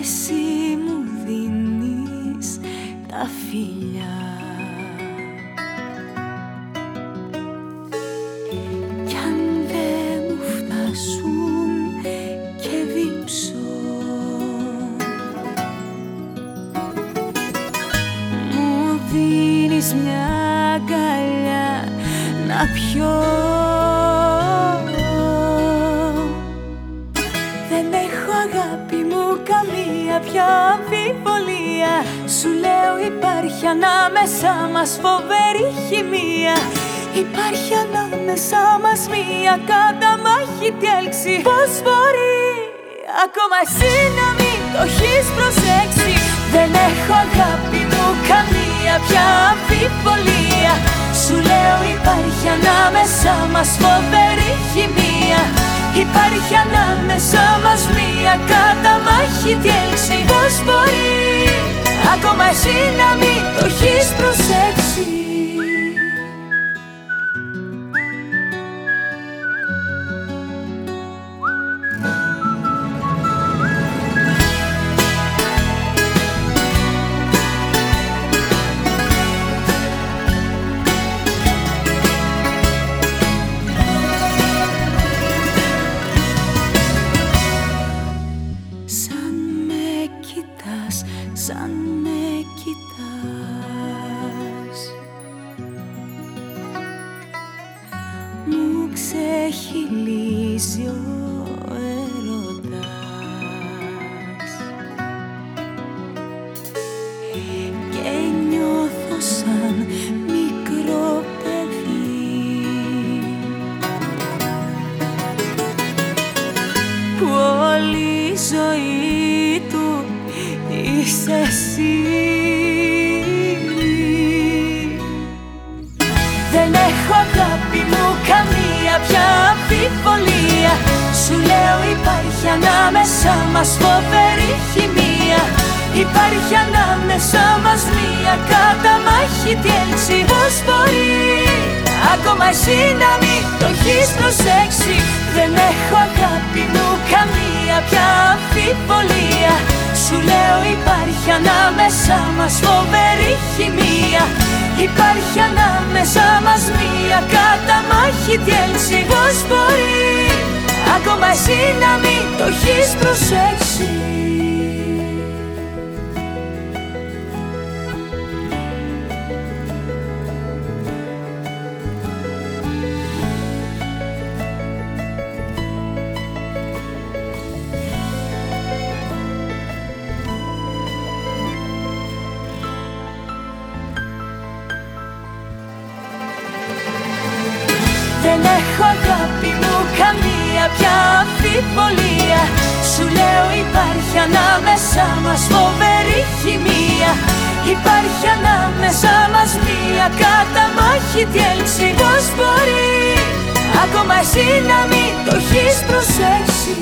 Εσύ μου δίνεις τα φιλιά. Να πιω Δεν έχω αγάπη μου καμία πια αμφιβολία. Σου λέω υπάρχει ανάμεσα μας φοβερή χημεία. Υπάρχει ανάμεσα μας μία καταμάχητη έλξη. Πώς μπορεί ακόμα εσύ να μην το έχεις προσέξει; Δεν έχω αγάπη μου καμία πια αμφιβολία. Σου λέω υπάρχει ανάμεσα μας φοβερή χημεία. Υπάρχει ανάμεσα μας μία καταμάχητη έλξη. Πώς μπορεί ακόμα εσύ να μην το έχεις ξεχυλίζει ο έρωτας. Και νιώθω σαν μικρό παιδί. Που όλη η ζωή του είσαι εσύ. Δεν έχω υπάρχει ανάμεσα μας φοβερή χημεία. Υπάρχει ανάμεσα μας μία καταμάχητη έλξη Πώς μπορεί ακόμα εσύ να μην το έχεις προσέξει. Δεν έχω αγάπη μου καμία πια αμφιβολία. Σου λέω υπάρχει ανάμεσα μας φοβερή χημεία. Υπάρχει ανάμεσα μας μία καταμάχητη έλξη Πώς μπορεί ακόμα εσύ να μην το έχεις προσέξει. Δεν έχω Υπάρχει ανάμεσα μας μία καταμάχητη έλξη. Πώς μπορεί ακόμα εσύ να μην το έχεις προσέξει;